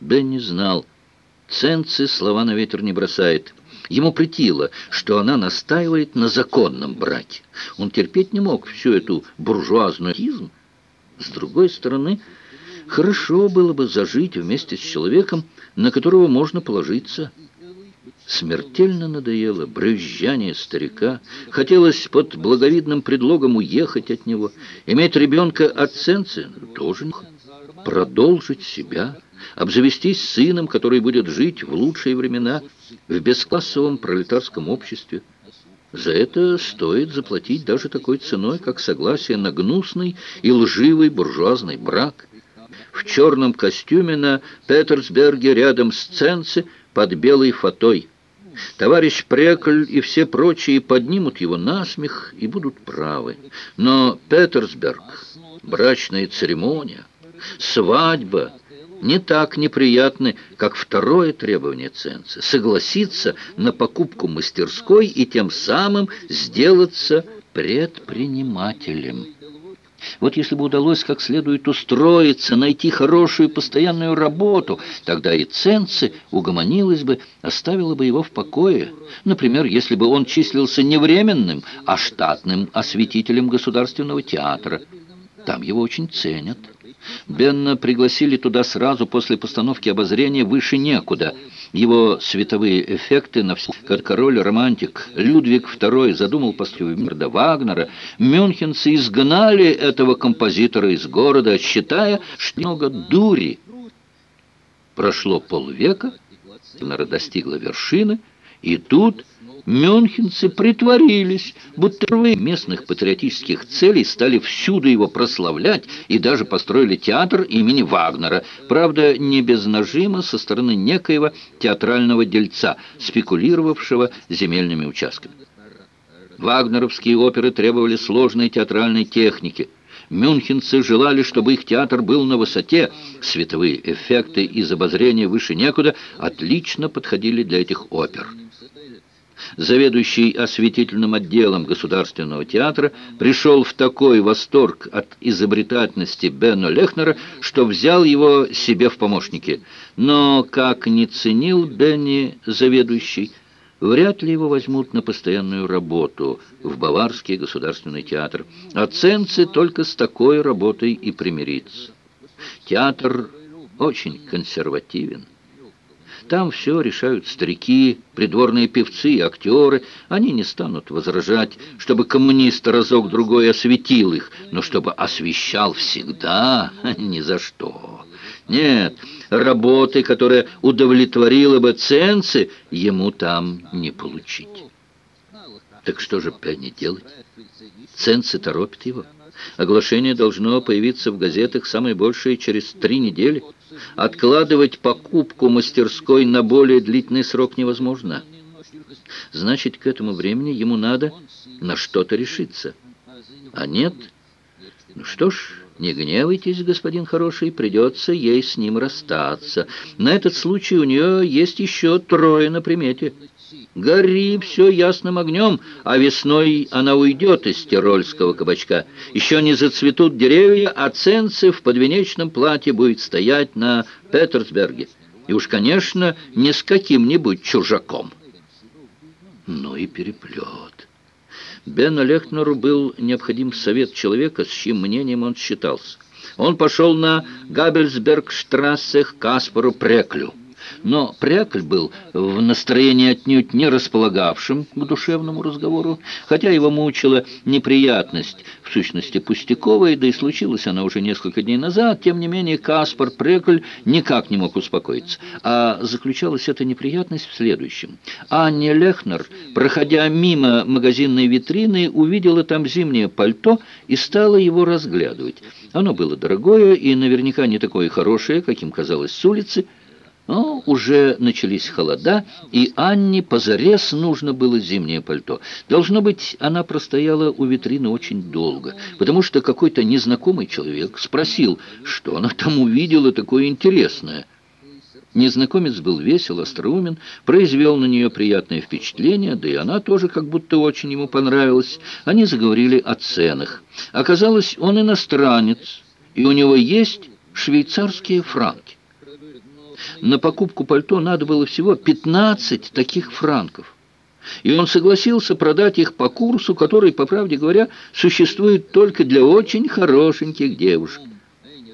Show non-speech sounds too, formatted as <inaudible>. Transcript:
Бенни знал, Ценци слова на ветер не бросает. Ему притило, что она настаивает на законном браке. Он терпеть не мог всю эту буржуазную изм. С другой стороны, хорошо было бы зажить вместе с человеком, на которого можно положиться. Смертельно надоело брюзжание старика. Хотелось под благовидным предлогом уехать от него. Иметь ребенка от Ценци тоже не Продолжить себя обзавестись сыном, который будет жить в лучшие времена в бесклассовом пролетарском обществе. За это стоит заплатить даже такой ценой, как согласие на гнусный и лживый буржуазный брак. В черном костюме на Петерсберге рядом с Ценце под белой фатой. Товарищ Прекль и все прочие поднимут его на смех и будут правы. Но Петерсберг, брачная церемония, свадьба — не так неприятны, как второе требование Ценца – согласиться на покупку мастерской и тем самым сделаться предпринимателем. Вот если бы удалось как следует устроиться, найти хорошую постоянную работу, тогда и Ценце угомонилась бы, оставила бы его в покое. Например, если бы он числился не временным, а штатным осветителем государственного театра. Там его очень ценят. Бенна пригласили туда сразу после постановки обозрения «Выше некуда». Его световые эффекты на все, как король-романтик Людвиг II задумал построить Мирда Вагнера, мюнхенцы изгнали этого композитора из города, считая, что много дури. Прошло полвека, Вагнера достигла вершины, и тут мюнхенцы притворились, будто впервые местных патриотических целей стали всюду его прославлять и даже построили театр имени Вагнера, правда, не без нажима со стороны некоего театрального дельца, спекулировавшего земельными участками. Вагнеровские оперы требовали сложной театральной техники – Мюнхенцы желали, чтобы их театр был на высоте. Световые эффекты из обозрения выше некуда отлично подходили для этих опер заведующий осветительным отделом Государственного театра, пришел в такой восторг от изобретательности Бена Лехнера, что взял его себе в помощники. Но, как не ценил Бенни заведующий, вряд ли его возьмут на постоянную работу в Баварский государственный театр. А Ценци только с такой работой и примирится. Театр очень консервативен. Там все решают старики, придворные певцы и актеры. Они не станут возражать, чтобы коммунист разок-другой осветил их, но чтобы освещал всегда, <laughs> ни за что. Нет, работы, которая удовлетворила бы ценцы, ему там не получить. Так что же Пенни делать? Ценцы торопит его. Оглашение должно появиться в газетах самое большее через три недели. Откладывать покупку мастерской на более длительный срок невозможно. Значит, к этому времени ему надо на что-то решиться. А нет? Ну что ж, не гневайтесь, господин хороший, придется ей с ним расстаться. На этот случай у нее есть еще трое на примете. Гори все ясным огнем, а весной она уйдет из тирольского кабачка. Еще не зацветут деревья, а Ценцев в подвенечном платье будет стоять на Петерсберге. И уж, конечно, не с каким-нибудь чужаком. Ну и переплет. Бену Лехнеру был необходим совет человека, с чьим мнением он считался. Он пошел на Габельсбергштрассе к Каспару Преклю. Но Прякль был в настроении отнюдь не располагавшим к душевному разговору, хотя его мучила неприятность, в сущности пустяковая, да и случилась она уже несколько дней назад, тем не менее Каспар Прекль никак не мог успокоиться. А заключалась эта неприятность в следующем. Анне Лехнер, проходя мимо магазинной витрины, увидела там зимнее пальто и стала его разглядывать. Оно было дорогое и наверняка не такое хорошее, каким казалось с улицы, но уже начались холода, и Анне позарез нужно было зимнее пальто. Должно быть, она простояла у витрины очень долго, потому что какой-то незнакомый человек спросил, что она там увидела такое интересное. Незнакомец был весел, остроумен, произвел на нее приятное впечатление, да и она тоже как будто очень ему понравилась. Они заговорили о ценах. Оказалось, он иностранец, и у него есть швейцарские франки. На покупку пальто надо было всего 15 таких франков. И он согласился продать их по курсу, который, по правде говоря, существует только для очень хорошеньких девушек.